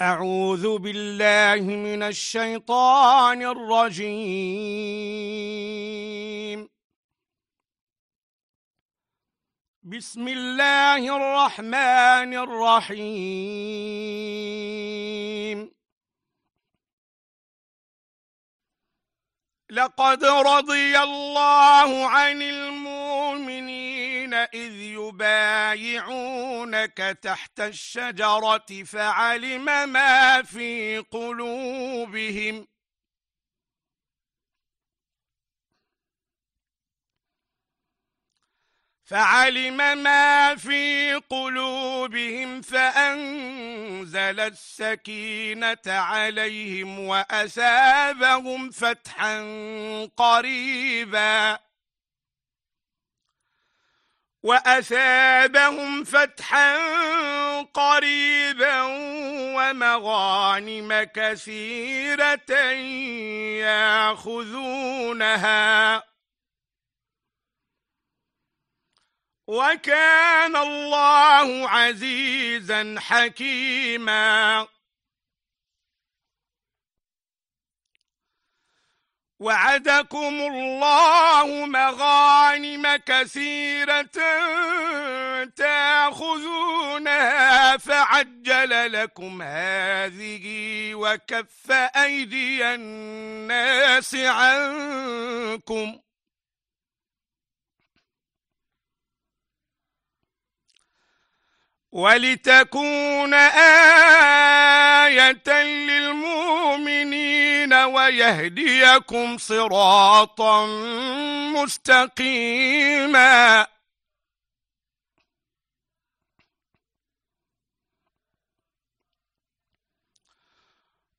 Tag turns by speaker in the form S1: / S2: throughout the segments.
S1: أعوذ بالله من الشيطان الرجيم بسم الله الرحمن الرحيم لقد رضي الله عن الم إذ يبايعونك تحت الشجرة فعلم ما في قلوبهم فعلم ما في قلوبهم فأنزل السكينة عليهم وأسابهم فتحا قريباً وأثابهم فتحا قريبا ومغانم كثيرة ياخذونها وكان الله عزيزا حكيماً وعدكم الله مغانم كثيرة تأخذونها فعجل لكم هذه وكف أيدي الناس عنكم ولتكون آية للمؤمنين ويهديكم صراطا مستقيما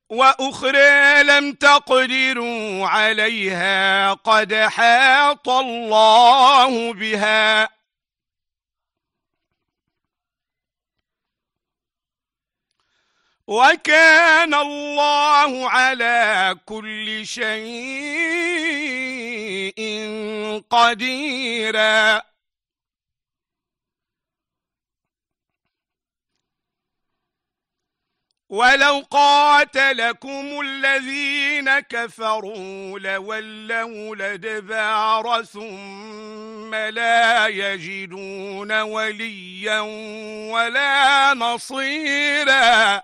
S1: وأخرى لم تقدروا عليها قد حاط الله بها وكان الله على كل شيء قديرا ولو قاتلكم الذين كفروا لولوا لدبار ثم لا يجدون وليا ولا نصيراً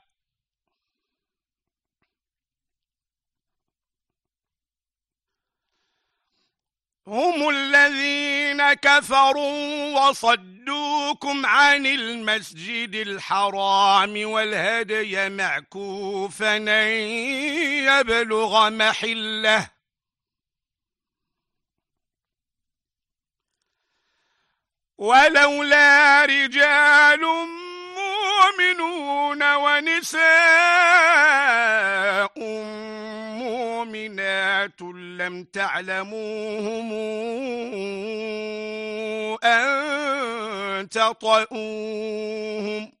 S1: هم الذين كفروا وصدوكم عن المسجد الحرام والهدي معكوفا يبلغ محله ولولا رجال مؤمنون ونساء مؤمنات لم تعلموهم أن تطئوهم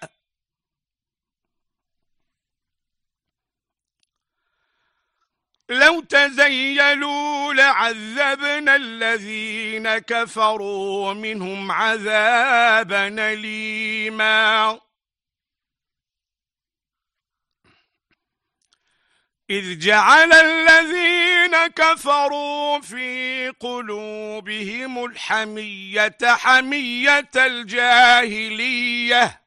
S1: لو تزيلوا لعذبنا الذين كفروا منهم عذابا ليما إذ جعل الذين كفروا في قلوبهم الحمية حمية الجاهليه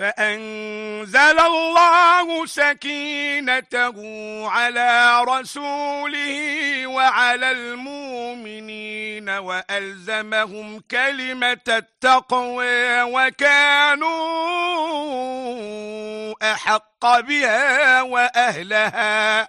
S1: فأنزل الله سكينته على رسوله وعلى المؤمنين وألزمهم كلمة التقوى وكانوا أحق بها وأهلها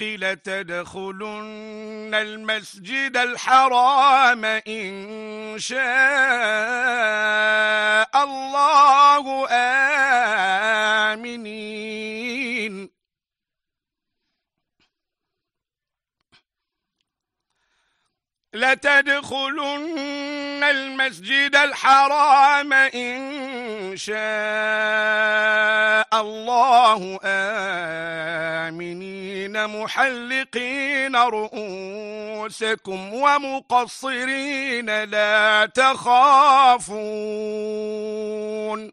S1: الحق لتدخلن المسجد الحرام إن شاء الله آمنين لتدخلن المسجد الحرام إن شاء الله آمنين محلقين رؤوسكم ومقصرين لا تخافون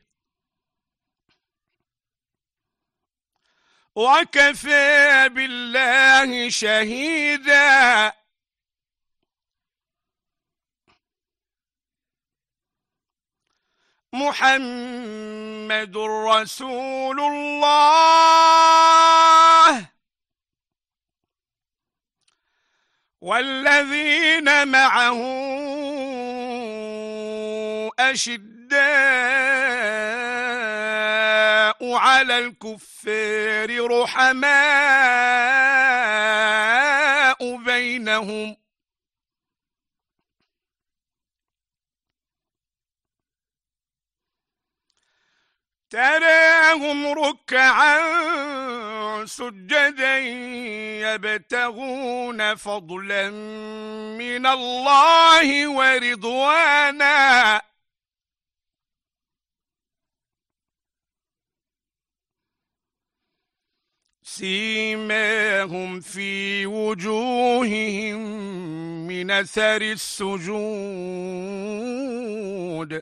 S1: وكفى بالله شهيدا محمد رسول الله والذين معه أشداء على الكفار رحماء بينهم تراهم ركعا سجدا يبتغون فضلا من الله ورضوانا سيماهم في وجوههم من اثر السجود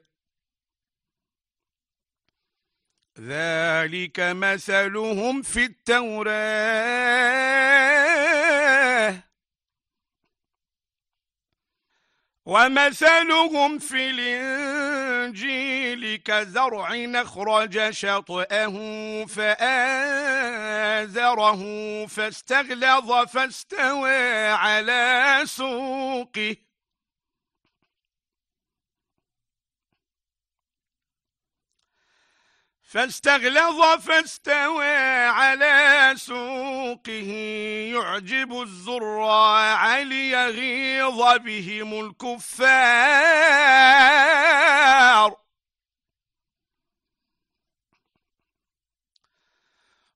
S1: ذلك مثلهم في التوراه ومثلهم في الإنجيل كزرع أخرج شطأه فآزره فاستغلظ فاستوى على سوقه فاستغلظ فاستوى على سوقه يعجب الزراع ليغيظ بهم الكفار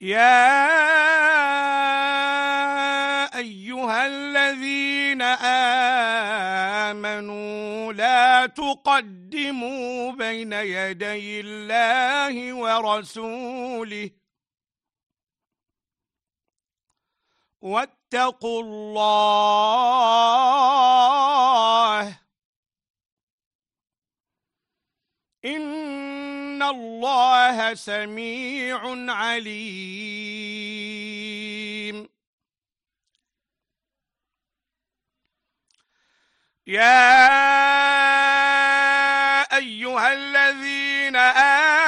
S1: يا أيها الذين آمنوا لا تقدموا بين يدي الله ورسوله واتقوا الله سميع عليم يا ايها الذين امنوا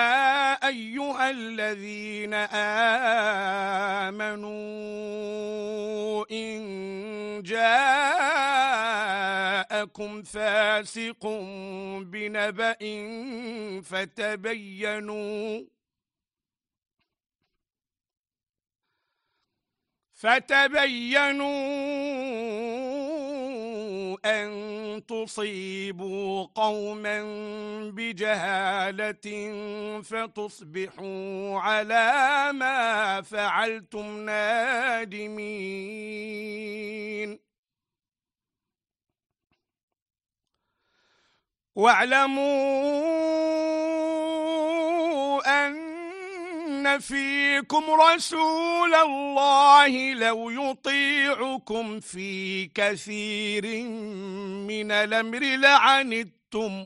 S1: أيها الذين آمنوا إن جاءكم فاسق بنبأ فتبينوا فتبينوا أن تصيبوا قوما بجهالة فتصبحوا على ما فعلتم نادمين واعلموا أن إن فيكم رسول الله لو يطيعكم في كثير من الأمر لعنتم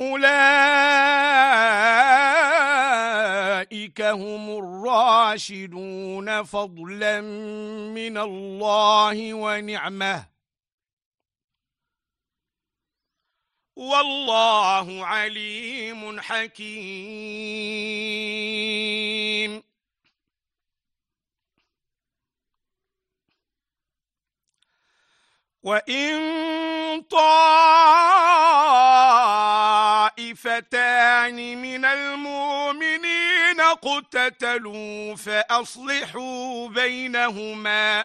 S1: أولئك هم الراشدون فضلا من الله ونعمه والله عليم حكيم وان طائفتان من المؤمنين اقتتلوا فاصلحوا بينهما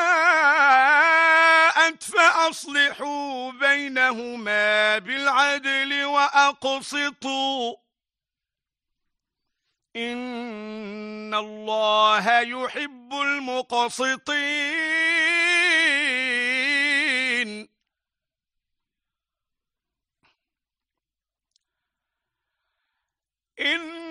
S1: وأصلحوا بينهما بالعدل وأقسطوا إن الله يحب المقسطين إن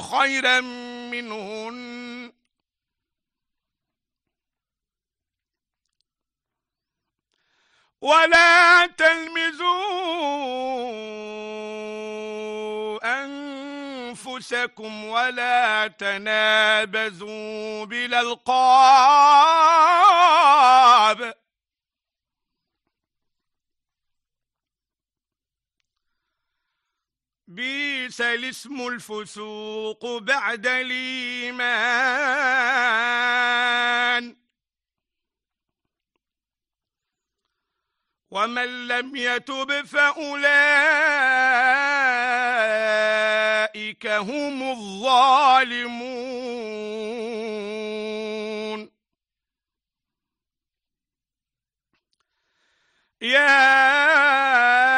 S1: خيرا منهن ولا تلمزوا أنفسكم ولا تنابزوا القاب بيس الاسم الفسوق بعد الإيمان ومن لم يتب فأولئك هم الظالمون يا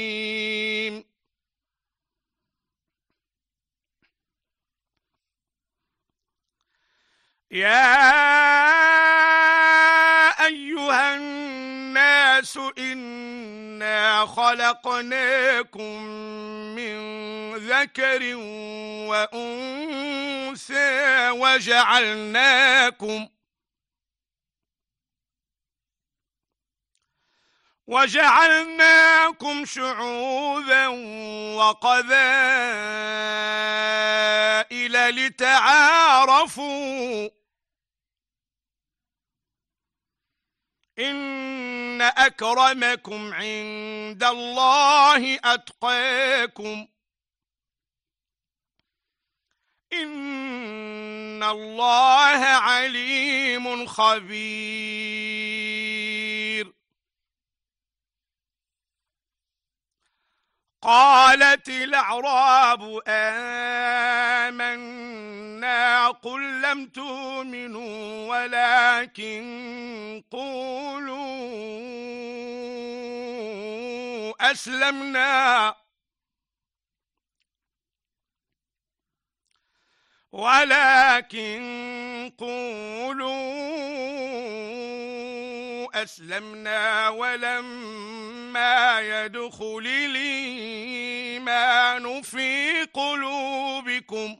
S1: يا أيها الناس إنا خلقناكم من ذكر وأنثى وجعلناكم وجعلناكم شعوبا وقبائل لتعارفوا إن أكرمكم عند الله أتقاكم إن الله عليم خبير قالت الأعراب آمنت قل لم تؤمنوا ولكن قولوا أسلمنا ولكن قولوا أسلمنا ولما يدخل الإيمان في قلوبكم ۖ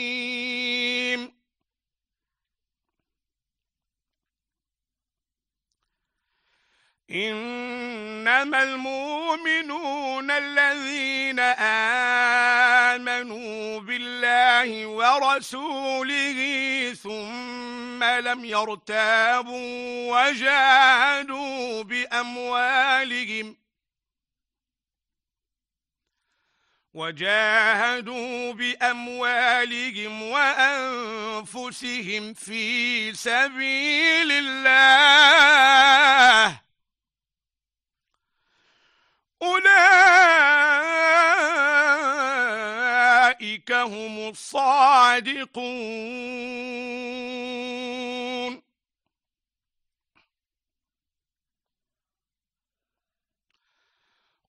S1: إنما المؤمنون الذين آمنوا بالله ورسوله ثم لم يرتابوا وجاهدوا بأموالهم وجاهدوا بأموالهم وأنفسهم في سبيل الله أولئك هم الصادقون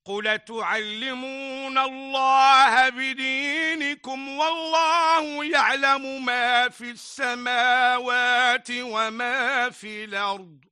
S1: قل تعلمون الله بدينكم والله يعلم ما في السماوات وما في الأرض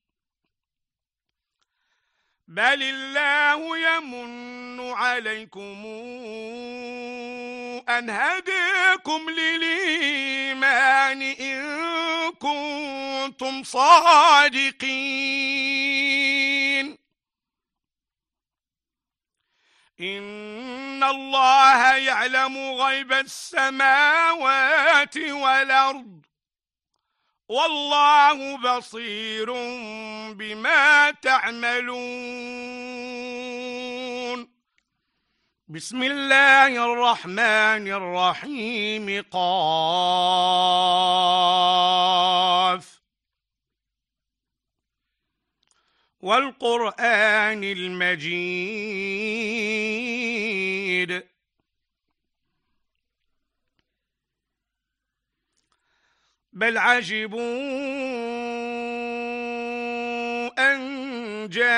S1: بل الله يمن عليكم أن هديكم للإيمان إن كنتم صادقين إن الله يعلم غيب السماوات والأرض والله بصير بما تعملون بسم الله الرحمن الرحيم قاف والقرآن المجيد بل عجبوا أن جاءهم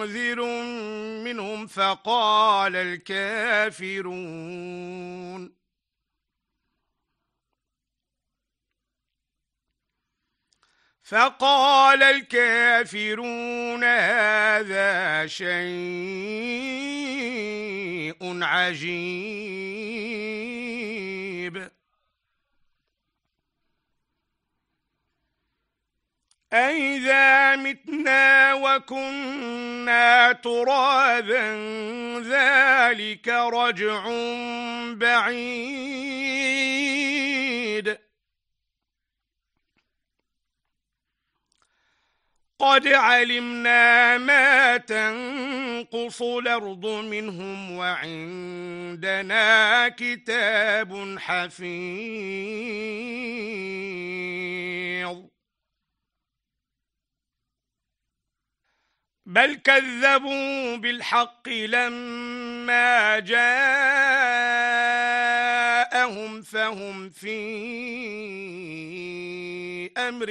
S1: منذر منهم فقال الكافرون فقال الكافرون هذا شيء عجيب أئذا متنا وكنا ترابا ذلك رجع بعيد قد علمنا ما تنقص الارض منهم وعندنا كتاب حفيظ بل كذبوا بالحق لما جاءهم فهم في امر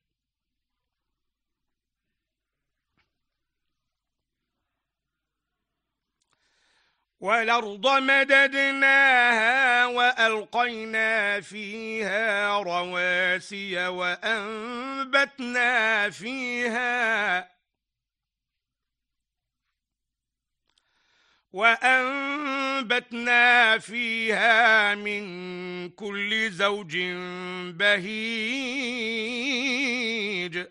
S1: وَالْأَرْضَ مَدَدْنَاهَا وَأَلْقَيْنَا فِيهَا رَوَاسِيَ وَأَنبَتْنَا فِيهَا وَأَنبَتْنَا فِيهَا مِن كُلِّ زَوْجٍ بَهِيجٍ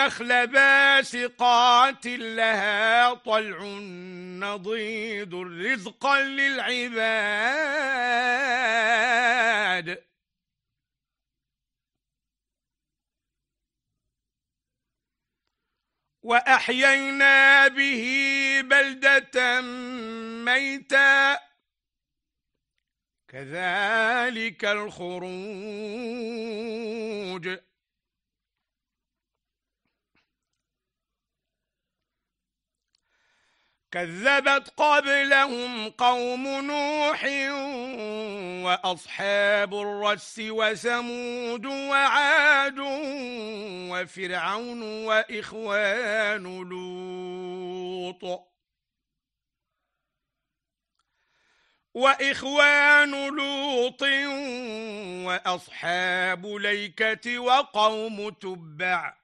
S1: النخل باسقات لها طلع نضيد رزقا للعباد وأحيينا به بلدة ميتا كذلك الخروج كذبت قبلهم قوم نوح وأصحاب الرس وثمود وعاد وفرعون وإخوان لوط وإخوان لوط وأصحاب ليكة وقوم تبع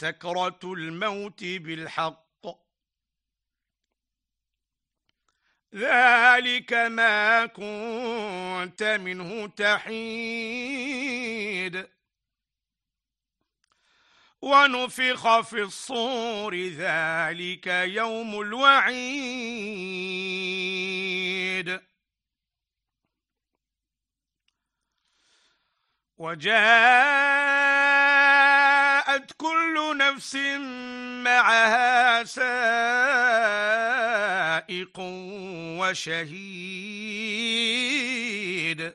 S1: سكرة الموت بالحق ذلك ما كنت منه تحيد ونفخ في الصور ذلك يوم الوعيد وجاء وَأَضْحَتْ كُلُّ نَفْسٍ مَعَهَا سَائِقٌ وَشَهِيدٌ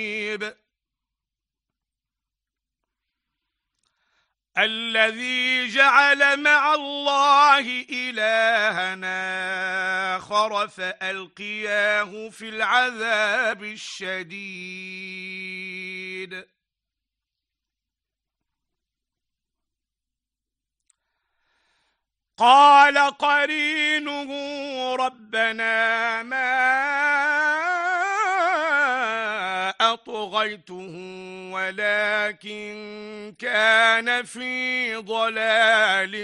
S1: الكاذب الذي جعل مع الله إلهنا آخر فألقياه في العذاب الشديد قال قرينه ربنا ما أطغيته ولكن كان في ضلال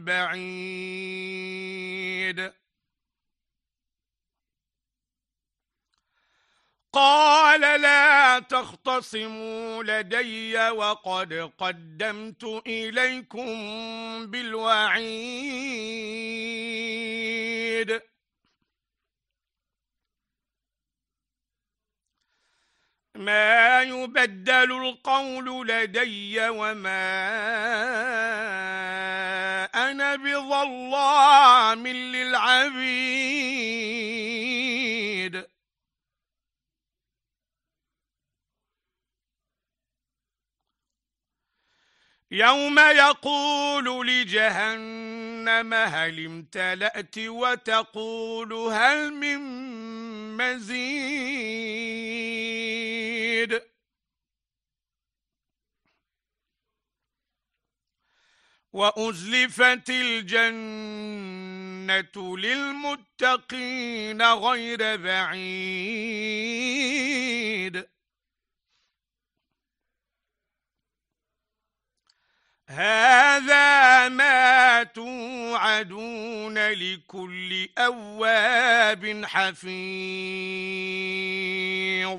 S1: بعيد قال لا تختصموا لدي وقد قدمت إليكم بالوعيد ما يبدل القول لدي وما أنا بظلام للعبيد يوم يقول لجهنم هل امتلأت وتقول هل من مزيد وأزلفت الجنة للمتقين غير بعيد هذا ما توعدون لكل أواب حفيظ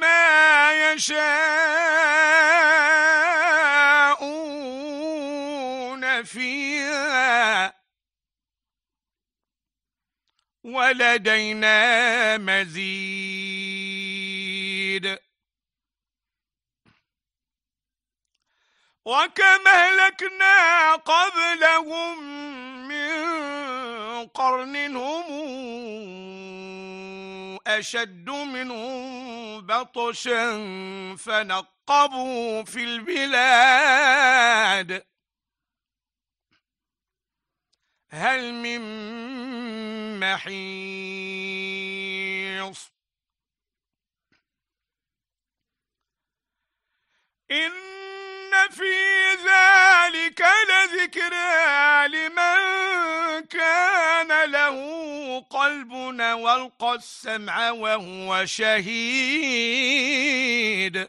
S1: ما يشاءون فيها ولدينا مزيد وكم اهلكنا قبلهم من قرن هم أشد منهم بطشا فنقبوا في البلاد هل من محيص إن إن في ذلك لذكرى لمن كان له قلب والقى السمع وهو شهيد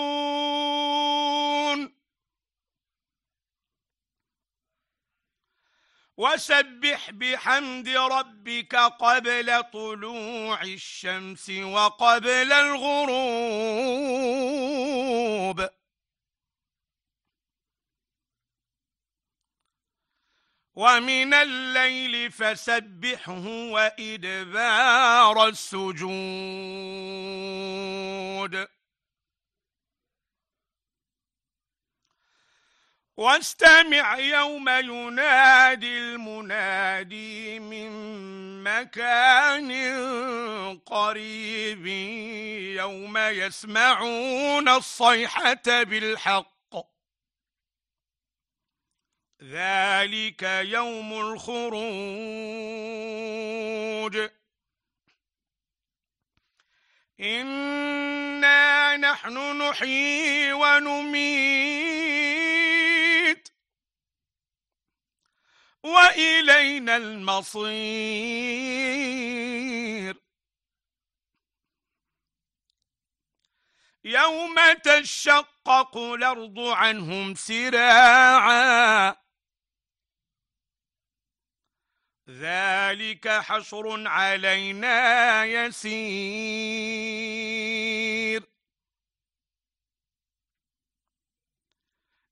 S1: وسبح بحمد ربك قبل طلوع الشمس وقبل الغروب ومن الليل فسبحه وإدبار السجود واستمع يوم ينادي المنادي من مكان قريب يوم يسمعون الصيحة بالحق ذلك يوم الخروج إنا نحن نحيي ونميت إلينا المصير يوم تشقق الأرض عنهم سراعا ذلك حشر علينا يسير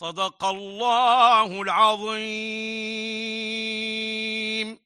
S1: صدق الله العظيم